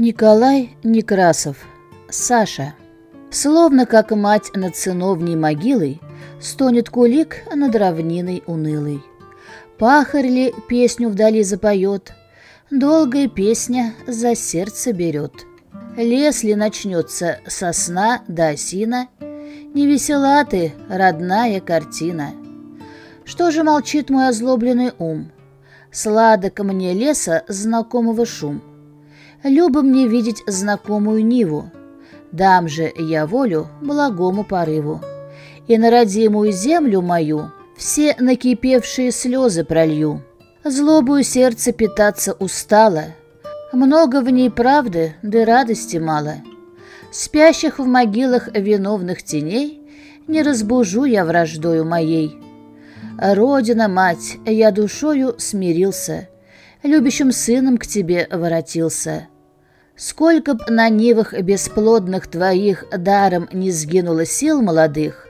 Николай Некрасов, Саша. Словно как мать над сыновней могилой, Стонет кулик над равниной унылой. Пахарь ли песню вдали запоет, Долгая песня за сердце берет. Лес ли начнется сосна до да осина, Невесела ты, родная картина. Что же молчит мой озлобленный ум? Сладок мне леса знакомого шум — любо мне видеть знакомую Ниву. Дам же я волю благому порыву. И на родимую землю мою все накипевшие слезы пролью. Злобую сердце питаться устало, много в ней правды, да радости мало. Спящих в могилах виновных теней не разбужу я враждою моей. Родина, мать, я душою смирился, любящим сыном к тебе воротился. Сколько б на нивах бесплодных твоих даром не сгинуло сил молодых,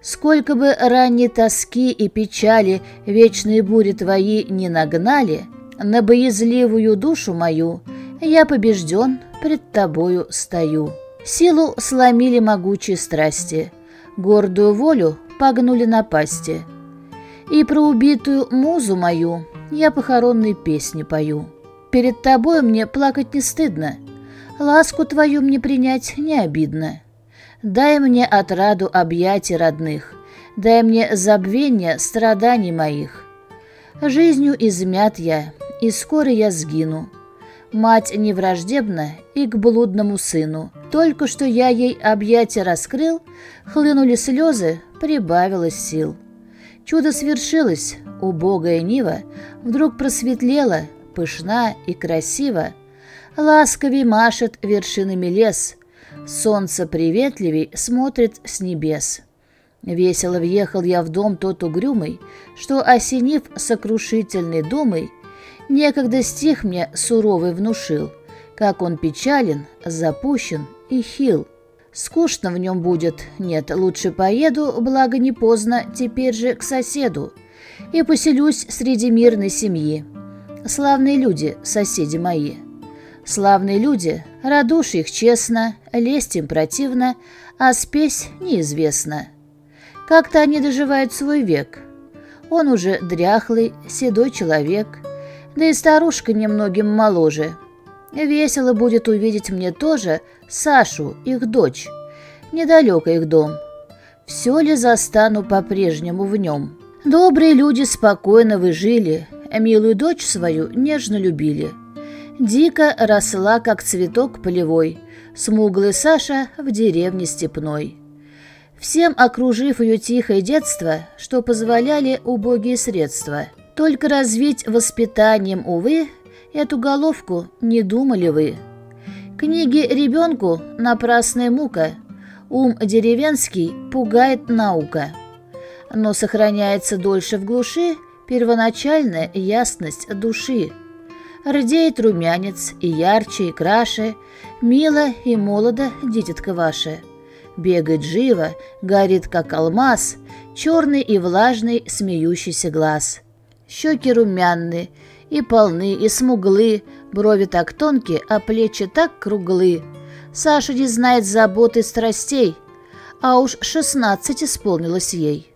Сколько бы ранней тоски и печали вечные бури твои не нагнали, На боязливую душу мою я побежден, пред тобою стою. Силу сломили могучие страсти, гордую волю погнули на пасти, И про убитую музу мою я похоронной песни пою. Перед тобой мне плакать не стыдно, ласку твою мне принять не обидно. Дай мне отраду объятий родных, дай мне забвение страданий моих. Жизнью измят я, и скоро я сгину. Мать невраждебна и к блудному сыну. Только что я ей объятия раскрыл, хлынули слезы, прибавилось сил. Чудо свершилось, убогая Нива вдруг просветлела, пышна и красива, ласковей машет вершинами лес. Солнце приветливей смотрит с небес. Весело въехал я в дом тот угрюмый, что, осенив сокрушительной думой, некогда стих мне суровый внушил, как он печален, запущен и хил. Скучно в нем будет, нет, лучше поеду, благо не поздно, теперь же к соседу, и поселюсь среди мирной семьи. Славные люди, соседи мои». Славные люди, радушь их честно, лесть им противно, а спесь неизвестна. Как-то они доживают свой век. Он уже дряхлый, седой человек, да и старушка немногим моложе. Весело будет увидеть мне тоже Сашу, их дочь. Недалеко их дом. Все ли застану по-прежнему в нем? Добрые люди спокойно выжили, милую дочь свою нежно любили — Дика росла, как цветок полевой, смуглый Саша в деревне степной. Всем окружив ее тихое детство, что позволяли убогие средства, только развить воспитанием, увы, эту головку не думали вы. Книги ребенку – напрасная мука, ум деревенский пугает наука. Но сохраняется дольше в глуши первоначальная ясность души – Рдеет румянец, и ярче, и краше, Мило и молодо дитятка ваша. Бегает живо, горит, как алмаз, Черный и влажный смеющийся глаз. Щеки румяны, и полны, и смуглы, Брови так тонкие, а плечи так круглы. Саша не знает забот и страстей, А уж шестнадцать исполнилось ей.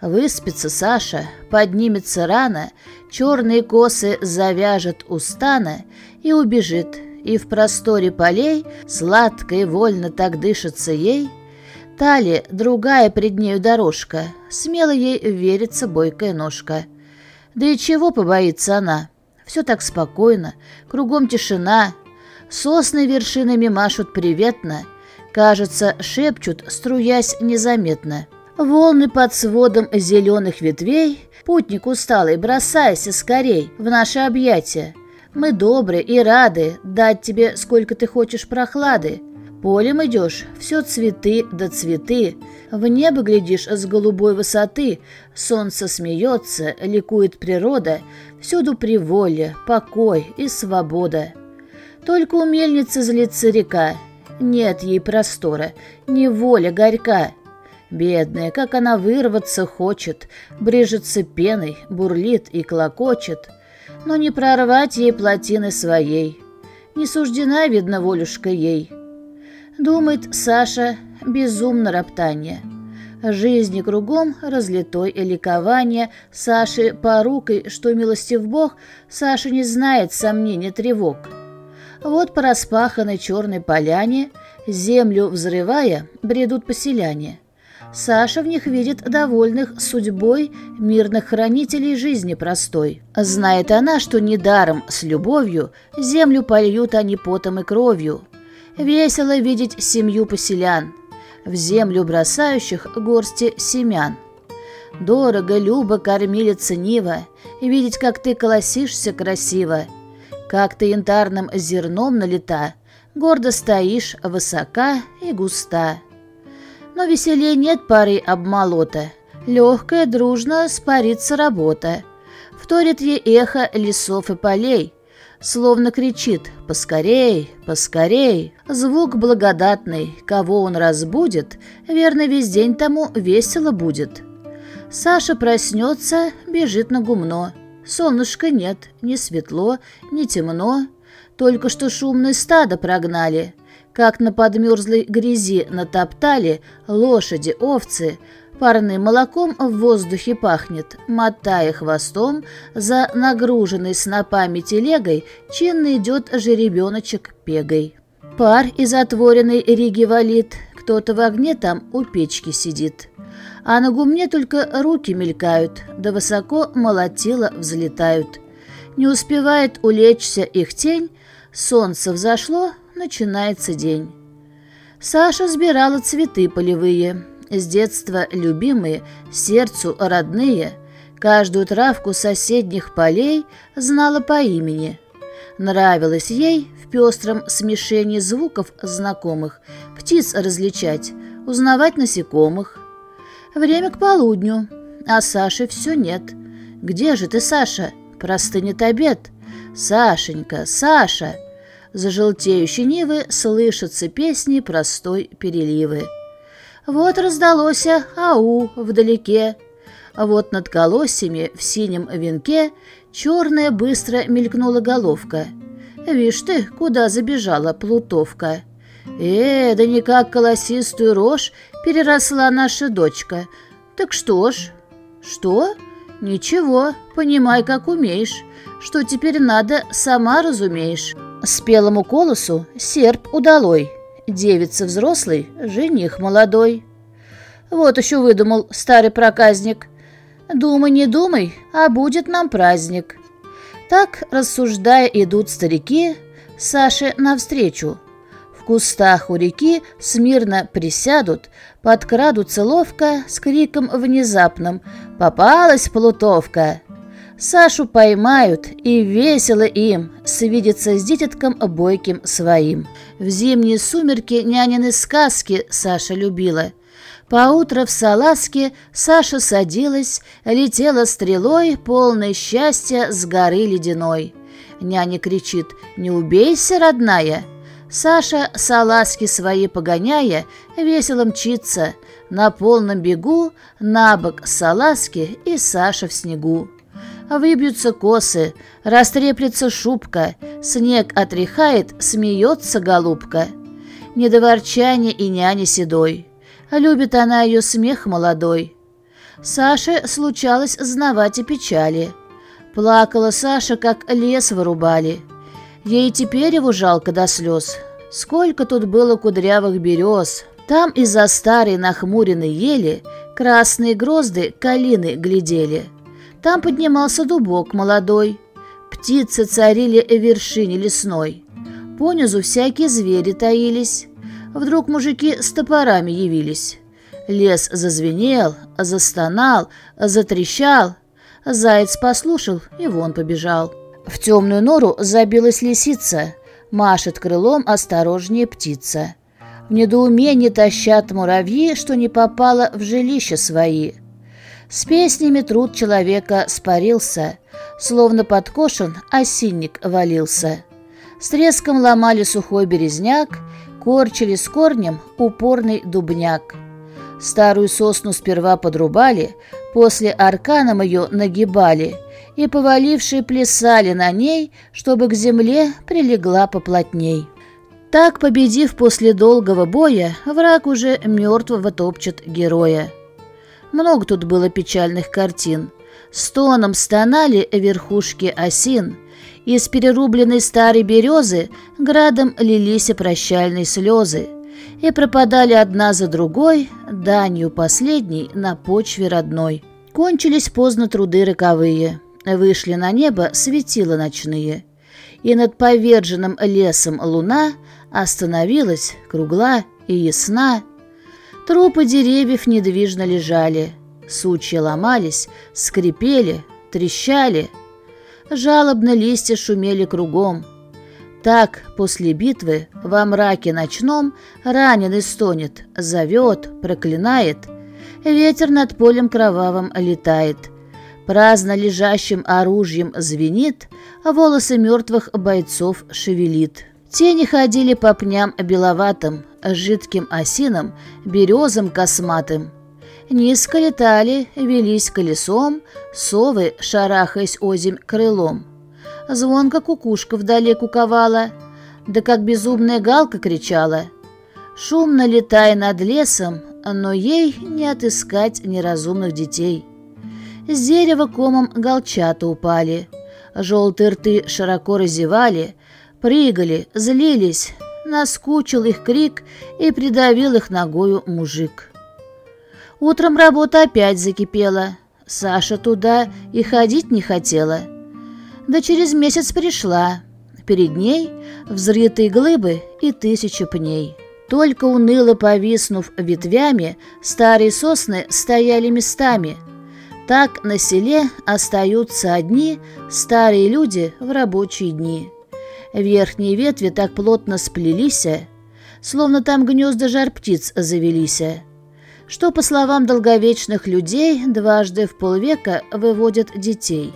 Выспится Саша, поднимется рано, черные косы завяжет у и убежит, и в просторе полей сладко и вольно так дышится ей. Тали, другая пред нею дорожка, смело ей верится бойкая ножка. Да и чего побоится она? Все так спокойно, кругом тишина, сосны вершинами машут приветно, кажется, шепчут, струясь незаметно. Волны под сводом зеленых ветвей Путник усталый, бросайся скорей в наши объятия. Мы добры и рады дать тебе сколько ты хочешь прохлады. Полем идешь, все цветы да цветы. В небо глядишь с голубой высоты. Солнце смеется, ликует природа. Всюду приволье, покой и свобода. Только у мельницы злится река. Нет ей простора, неволя горька. Бедная, как она вырваться хочет, брежется пеной, бурлит и клокочет, но не прорвать ей плотины своей. Не суждена, видно, волюшка ей. Думает Саша, безумно роптание. Жизни кругом разлитой ликование Саши порукой, что милости в Бог, Саша не знает сомнений тревог. Вот по распаханной черной поляне, землю взрывая, бредут поселяне. Саша в них видит довольных судьбой мирных хранителей жизни простой. Знает она, что недаром с любовью землю польют они потом и кровью. Весело видеть семью поселян, в землю бросающих горсти семян. Дорого, любо кормилица Нива, видеть, как ты колосишься красиво, как ты янтарным зерном налета, гордо стоишь высока и густа но веселее нет пары обмолота. молота. Легкая, дружно спарится работа. Вторит ей эхо лесов и полей. Словно кричит «Поскорей! Поскорей!» Звук благодатный, кого он разбудит, верно, весь день тому весело будет. Саша проснется, бежит на гумно. Солнышка нет, ни светло, ни темно. Только что шумное стадо прогнали как на подмерзлой грязи натоптали лошади, овцы. Парным молоком в воздухе пахнет, мотая хвостом, за нагруженной снопами телегой чинно идет жеребеночек пегой. Пар из отворенной риги валит, кто-то в огне там у печки сидит. А на гумне только руки мелькают, да высоко молотила взлетают. Не успевает улечься их тень, солнце взошло, начинается день. Саша сбирала цветы полевые, с детства любимые, сердцу родные. Каждую травку соседних полей знала по имени. Нравилось ей в пестром смешении звуков знакомых, птиц различать, узнавать насекомых. Время к полудню, а Саши все нет. «Где же ты, Саша? Простынет обед!» «Сашенька, Саша!» За желтеющей нивы слышатся песни простой переливы. Вот раздалось «Ау!» вдалеке. Вот над колосьями в синем венке черная быстро мелькнула головка. Вишь ты, куда забежала плутовка. Э, да не как колосистую рожь переросла наша дочка. Так что ж? Что? Ничего, понимай, как умеешь. Что теперь надо, сама разумеешь. Спелому колосу серп удалой, девица взрослый, жених молодой. Вот еще выдумал старый проказник. Думай, не думай, а будет нам праздник. Так, рассуждая, идут старики Саше навстречу. В кустах у реки смирно присядут, подкрадутся ловко с криком внезапным «Попалась плутовка!» Сашу поймают, и весело им свидеться с дитятком бойким своим. В зимние сумерки нянины сказки Саша любила. Поутро в салазке Саша садилась, летела стрелой, полной счастья с горы ледяной. Няня кричит «Не убейся, родная!» Саша, салазки свои погоняя, весело мчится. На полном бегу, на бок салазки и Саша в снегу. Выбьются косы, растреплется шубка, снег отряхает, смеется голубка. Не до ворчания и няни седой, любит она ее смех молодой. Саше случалось знавать и печали. Плакала Саша, как лес вырубали — Ей теперь его жалко до слез. Сколько тут было кудрявых берез. Там из-за старой нахмуренной ели красные грозды калины глядели. Там поднимался дубок молодой. Птицы царили в вершине лесной. Понизу всякие звери таились. Вдруг мужики с топорами явились. Лес зазвенел, застонал, затрещал. Заяц послушал и вон побежал. В темную нору забилась лисица. Машет крылом осторожнее птица. В недоумении тащат муравьи, что не попало в жилище свои. С песнями труд человека спарился, словно подкошен осинник валился. С треском ломали сухой березняк, корчили с корнем упорный дубняк. Старую сосну сперва подрубали, после арканом ее нагибали и повалившие плясали на ней, чтобы к земле прилегла поплотней. Так, победив после долгого боя, враг уже мертвого топчет героя. Много тут было печальных картин. Стоном стонали верхушки осин. Из перерубленной старой березы градом лились прощальные слезы и пропадали одна за другой, данью последней на почве родной. Кончились поздно труды роковые, вышли на небо светила ночные, и над поверженным лесом луна остановилась кругла и ясна, Трупы деревьев недвижно лежали, сучья ломались, скрипели, трещали. Жалобно листья шумели кругом. Так, после битвы, во мраке ночном, раненый стонет, зовет, проклинает. Ветер над полем кровавым летает. Праздно лежащим оружием звенит, а волосы мертвых бойцов шевелит. Тени ходили по пням беловатым, жидким осинам, березам косматым. Низко летали, велись колесом, совы, шарахаясь озим крылом. Звонко кукушка вдали куковала, да как безумная галка кричала. Шумно летая над лесом, но ей не отыскать неразумных детей. С дерева комом галчата упали, желтые рты широко разевали, прыгали, злились. Наскучил их крик и придавил их ногою мужик. Утром работа опять закипела. Саша туда и ходить не хотела. Да через месяц пришла. Перед ней взрытые глыбы и тысячи пней. Только уныло повиснув ветвями, старые сосны стояли местами. Так на селе остаются одни старые люди в рабочие дни. Верхние ветви так плотно сплелись, словно там гнезда жар-птиц завелись, что, по словам долговечных людей, дважды в полвека выводят детей.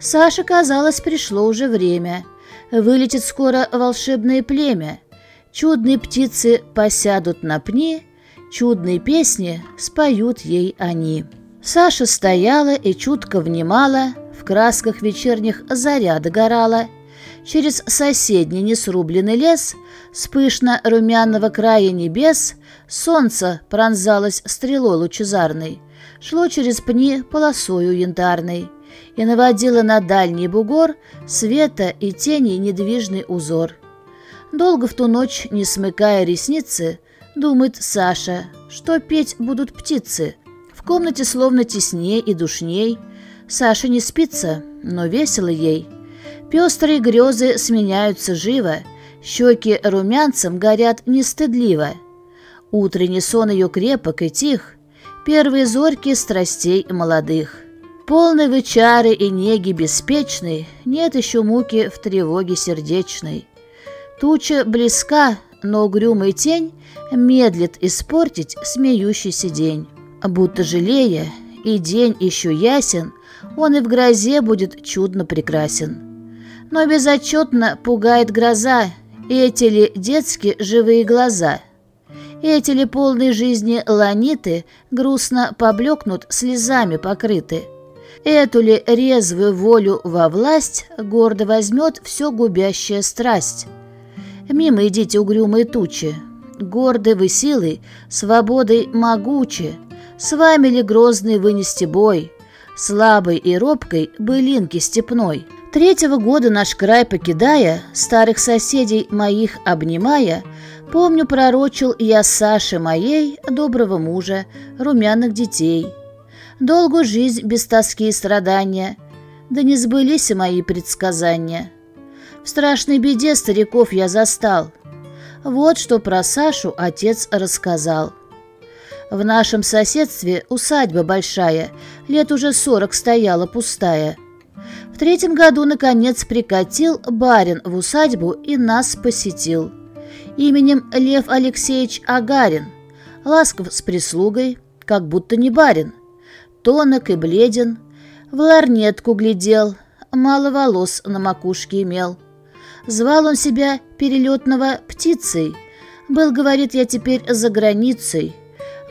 Саше, казалось, пришло уже время. Вылетит скоро волшебное племя. Чудные птицы посядут на пни, чудные песни споют ей они. Саша стояла и чутко внимала, в красках вечерних заря догорала — через соседний несрубленный лес, с пышно-румяного края небес, солнце пронзалось стрелой лучезарной, шло через пни полосою янтарной и наводило на дальний бугор света и тени недвижный узор. Долго в ту ночь, не смыкая ресницы, думает Саша, что петь будут птицы. В комнате словно теснее и душней. Саша не спится, но весело ей — Пестрые грезы сменяются живо, щеки румянцем горят нестыдливо. Утренний сон ее крепок и тих, первые зорьки страстей молодых. Полны вы чары и неги беспечной, нет еще муки в тревоге сердечной. Туча близка, но угрюмый тень медлит испортить смеющийся день. Будто жалея, и день еще ясен, он и в грозе будет чудно прекрасен но безотчетно пугает гроза, эти ли детские живые глаза. Эти ли полной жизни ланиты грустно поблекнут, слезами покрыты. Эту ли резвую волю во власть гордо возьмет все губящая страсть. Мимо идите угрюмые тучи, горды вы силой, свободой могучи, с вами ли грозный вынести бой, слабой и робкой былинки степной — Третьего года наш край покидая, старых соседей моих обнимая, помню, пророчил я Саше моей, доброго мужа, румяных детей. Долгую жизнь без тоски и страдания, да не сбылись и мои предсказания. В страшной беде стариков я застал. Вот что про Сашу отец рассказал. В нашем соседстве усадьба большая, лет уже сорок стояла пустая — в третьем году, наконец, прикатил барин в усадьбу и нас посетил. Именем Лев Алексеевич Агарин. Ласков с прислугой, как будто не барин. Тонок и бледен. В ларнетку глядел, мало волос на макушке имел. Звал он себя перелетного птицей. Был, говорит, я теперь за границей.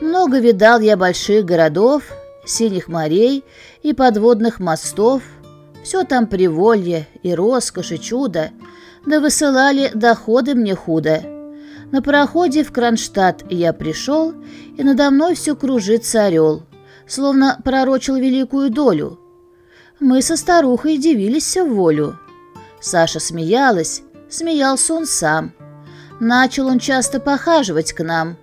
Много видал я больших городов, синих морей и подводных мостов — все там приволье и роскошь, и чудо, да высылали доходы мне худо. На проходе в Кронштадт я пришел, и надо мной все кружится орел, словно пророчил великую долю. Мы со старухой дивились в волю. Саша смеялась, смеялся он сам. Начал он часто похаживать к нам.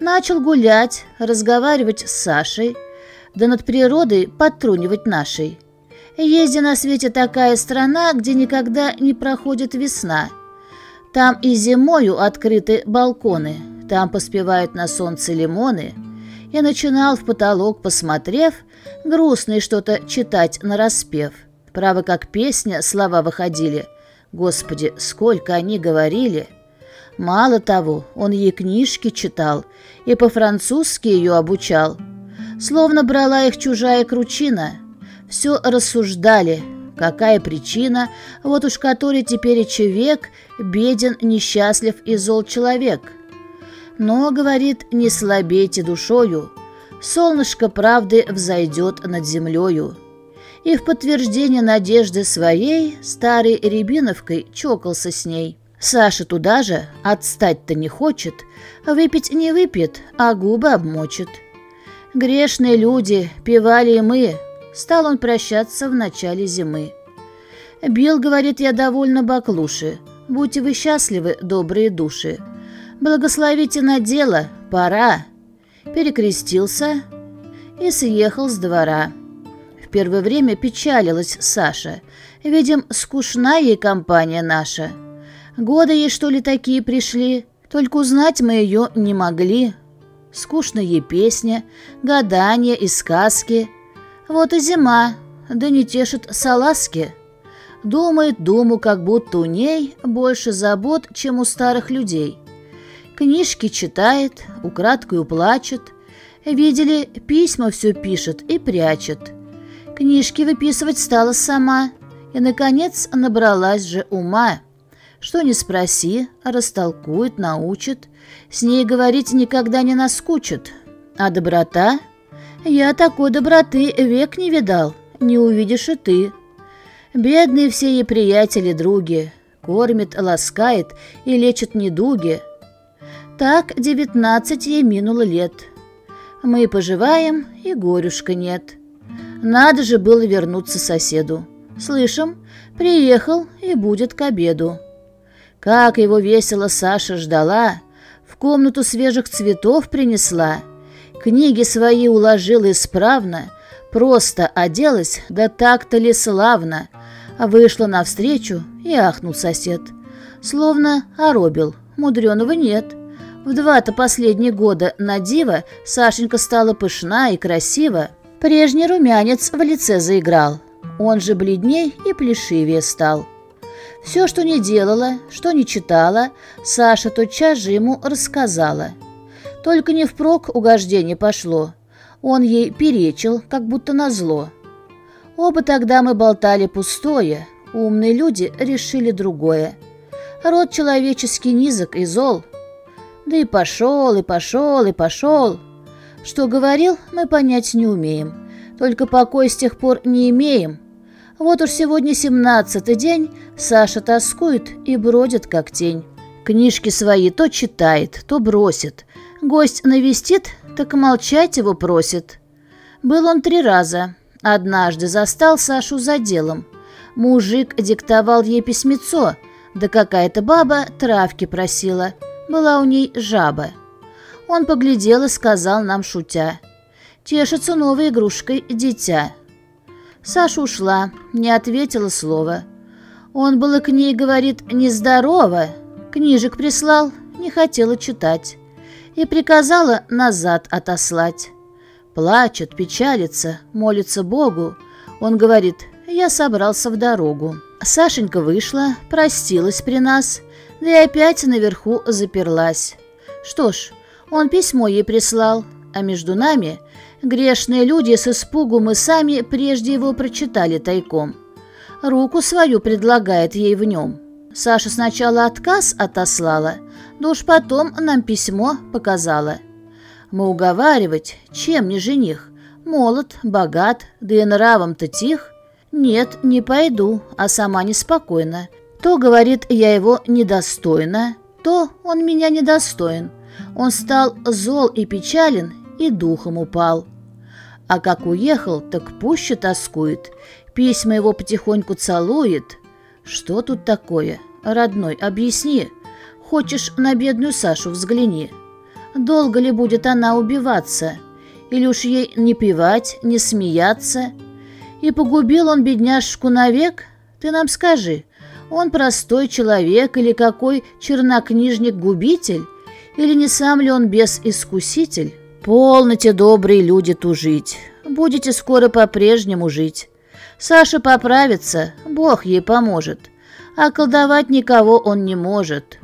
Начал гулять, разговаривать с Сашей, да над природой подтрунивать нашей. Есть на свете такая страна, где никогда не проходит весна. Там и зимою открыты балконы, там поспевают на солнце лимоны. Я начинал в потолок, посмотрев, грустный что-то читать на распев. Право как песня слова выходили. Господи, сколько они говорили! Мало того, он ей книжки читал и по-французски ее обучал. Словно брала их чужая кручина — все рассуждали, какая причина, вот уж который теперь человек, беден, несчастлив и зол человек. Но, говорит, не слабейте душою, солнышко правды взойдет над землею. И в подтверждение надежды своей старой Рябиновкой чокался с ней. Саша туда же, отстать-то не хочет, выпить не выпьет, а губы обмочит. Грешные люди, пивали и мы, Стал он прощаться в начале зимы. Бил говорит, — я довольно баклуши. Будьте вы счастливы, добрые души. Благословите на дело, пора!» Перекрестился и съехал с двора. В первое время печалилась Саша. Видим, скучна ей компания наша. Годы ей, что ли, такие пришли? Только узнать мы ее не могли. Скучно ей песня, гадания и сказки, вот и зима, да не тешит салазки. Думает думу, как будто у ней больше забот, чем у старых людей. Книжки читает, украдкой уплачет, Видели, письма все пишет и прячет. Книжки выписывать стала сама. И, наконец, набралась же ума. Что не спроси, растолкует, научит. С ней говорить никогда не наскучит. А доброта «Я такой доброты век не видал, не увидишь и ты. Бедные все ей приятели, други, кормит, ласкает и лечит недуги. Так девятнадцать ей минуло лет. Мы поживаем, и горюшка нет. Надо же было вернуться соседу. Слышим, приехал и будет к обеду. Как его весело Саша ждала, в комнату свежих цветов принесла — Книги свои уложил исправно, просто оделась, да так-то ли славно. а Вышла навстречу и ахнул сосед. Словно оробил, мудреного нет. В два-то последние года на диво Сашенька стала пышна и красива. Прежний румянец в лице заиграл. Он же бледней и плешивее стал. Все, что не делала, что не читала, Саша тотчас же ему рассказала – только не впрок угождение пошло. Он ей перечил, как будто назло. Оба тогда мы болтали пустое, умные люди решили другое. Род человеческий низок и зол. Да и пошел, и пошел, и пошел. Что говорил, мы понять не умеем. Только покой с тех пор не имеем. Вот уж сегодня семнадцатый день, Саша тоскует и бродит, как тень. Книжки свои то читает, то бросит, Гость навестит, так молчать его просит. Был он три раза. Однажды застал Сашу за делом. Мужик диктовал ей письмецо, да какая-то баба травки просила. Была у ней жаба. Он поглядел и сказал нам, шутя, «Тешится новой игрушкой дитя». Саша ушла, не ответила слова. Он было к ней, говорит, нездорово. Книжек прислал, не хотела читать и приказала назад отослать. Плачет, печалится, молится Богу. Он говорит, я собрался в дорогу. Сашенька вышла, простилась при нас, да и опять наверху заперлась. Что ж, он письмо ей прислал, а между нами, грешные люди с испугу мы сами прежде его прочитали тайком. Руку свою предлагает ей в нем. Саша сначала отказ отослала — уж потом нам письмо показала. Мы уговаривать, чем не жених. Молод, богат, да и нравом-то тих. Нет, не пойду, а сама неспокойна. То, говорит, я его недостойна, то он меня недостоин. Он стал зол и печален, и духом упал. А как уехал, так пуще тоскует. Письма его потихоньку целует. Что тут такое? Родной, объясни. Хочешь на бедную Сашу взгляни. Долго ли будет она убиваться? Или уж ей не пивать, не смеяться? И погубил он бедняжку навек? Ты нам скажи, он простой человек или какой чернокнижник-губитель? Или не сам ли он бес-искуситель? Полноте, добрые люди, тужить. Будете скоро по-прежнему жить. Саша поправится, Бог ей поможет. А колдовать никого он не может.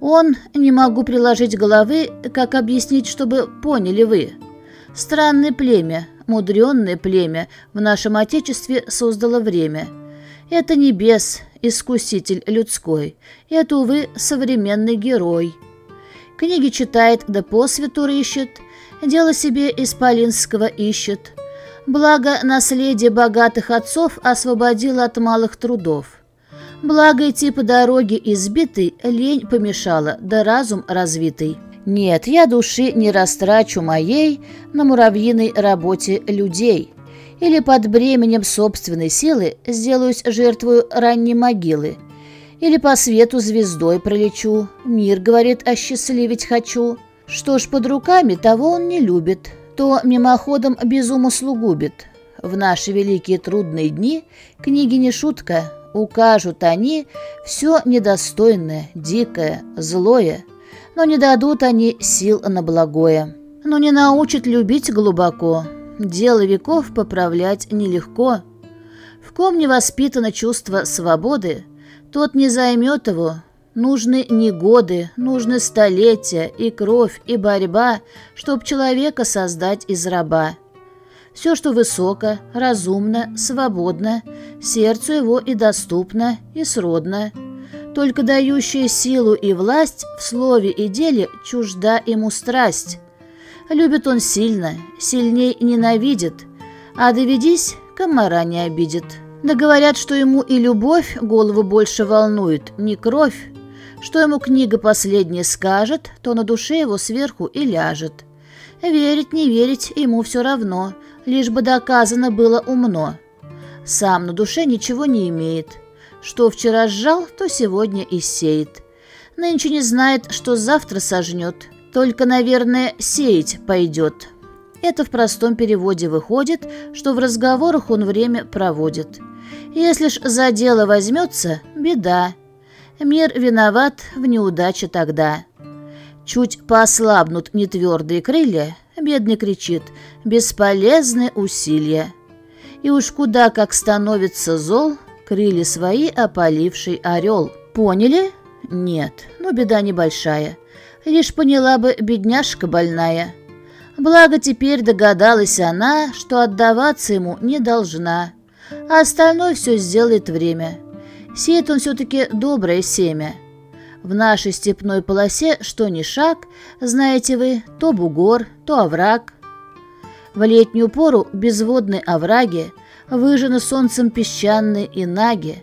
Он, не могу приложить головы, как объяснить, чтобы поняли вы. Странное племя, мудренное племя в нашем Отечестве создало время. Это небес, искуситель людской. Это, увы, современный герой. Книги читает, да посвяту ищет, Дело себе исполинского ищет. Благо, наследие богатых отцов освободило от малых трудов. Благо, тип дороги избитый, лень помешала, да разум развитый. Нет, я души не растрачу моей на муравьиной работе людей. Или под бременем собственной силы сделаюсь жертвою ранней могилы. Или по свету звездой пролечу. Мир, говорит, осчастливить хочу. Что ж, под руками того он не любит, то мимоходом безумно слугубит. В наши великие трудные дни книги не шутка, укажут они все недостойное, дикое, злое, но не дадут они сил на благое. Но не научат любить глубоко, дело веков поправлять нелегко. В ком не воспитано чувство свободы, тот не займет его. Нужны не годы, нужны столетия и кровь, и борьба, чтоб человека создать из раба все, что высоко, разумно, свободно, сердцу его и доступно, и сродно. Только дающая силу и власть в слове и деле чужда ему страсть. Любит он сильно, сильней ненавидит, а доведись, комара не обидит. Да говорят, что ему и любовь голову больше волнует, не кровь. Что ему книга последняя скажет, то на душе его сверху и ляжет. Верить, не верить, ему все равно лишь бы доказано было умно. Сам на душе ничего не имеет. Что вчера сжал, то сегодня и сеет. Нынче не знает, что завтра сожнет. Только, наверное, сеять пойдет. Это в простом переводе выходит, что в разговорах он время проводит. Если ж за дело возьмется, беда. Мир виноват в неудаче тогда. Чуть послабнут нетвердые крылья, бедный кричит «Бесполезны усилия!» И уж куда как становится зол, крыли свои опаливший орел. Поняли? Нет, но ну, беда небольшая. Лишь поняла бы бедняжка больная. Благо теперь догадалась она, что отдаваться ему не должна, а остальное все сделает время. Сеет он все-таки доброе семя. В нашей степной полосе что ни шаг, знаете вы, то бугор, то овраг. В летнюю пору безводные овраги, выжжены солнцем песчаные и наги.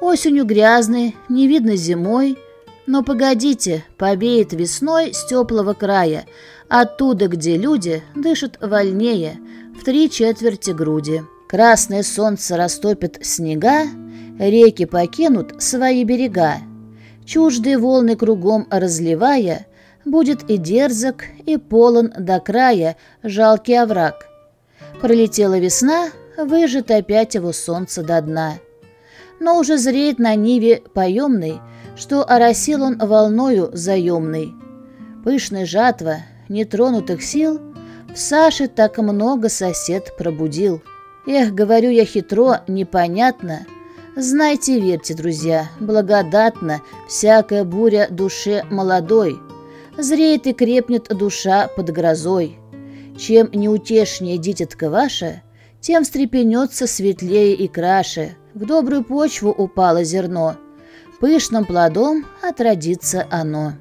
Осенью грязные, не видно зимой, но погодите, побеет весной с теплого края, оттуда, где люди дышат вольнее, в три четверти груди. Красное солнце растопит снега, реки покинут свои берега, чуждый волны кругом разливая, будет и дерзок, и полон до края жалкий овраг. Пролетела весна, выжит опять его солнце до дна. Но уже зреет на ниве поемный, что оросил он волною заемный. Пышная жатва нетронутых сил в Саше так много сосед пробудил. Эх, говорю я хитро, непонятно — Знайте верьте, друзья, благодатно всякая буря душе молодой. Зреет и крепнет душа под грозой. Чем неутешнее дитятка ваша, тем встрепенется светлее и краше. В добрую почву упало зерно, пышным плодом отродится оно.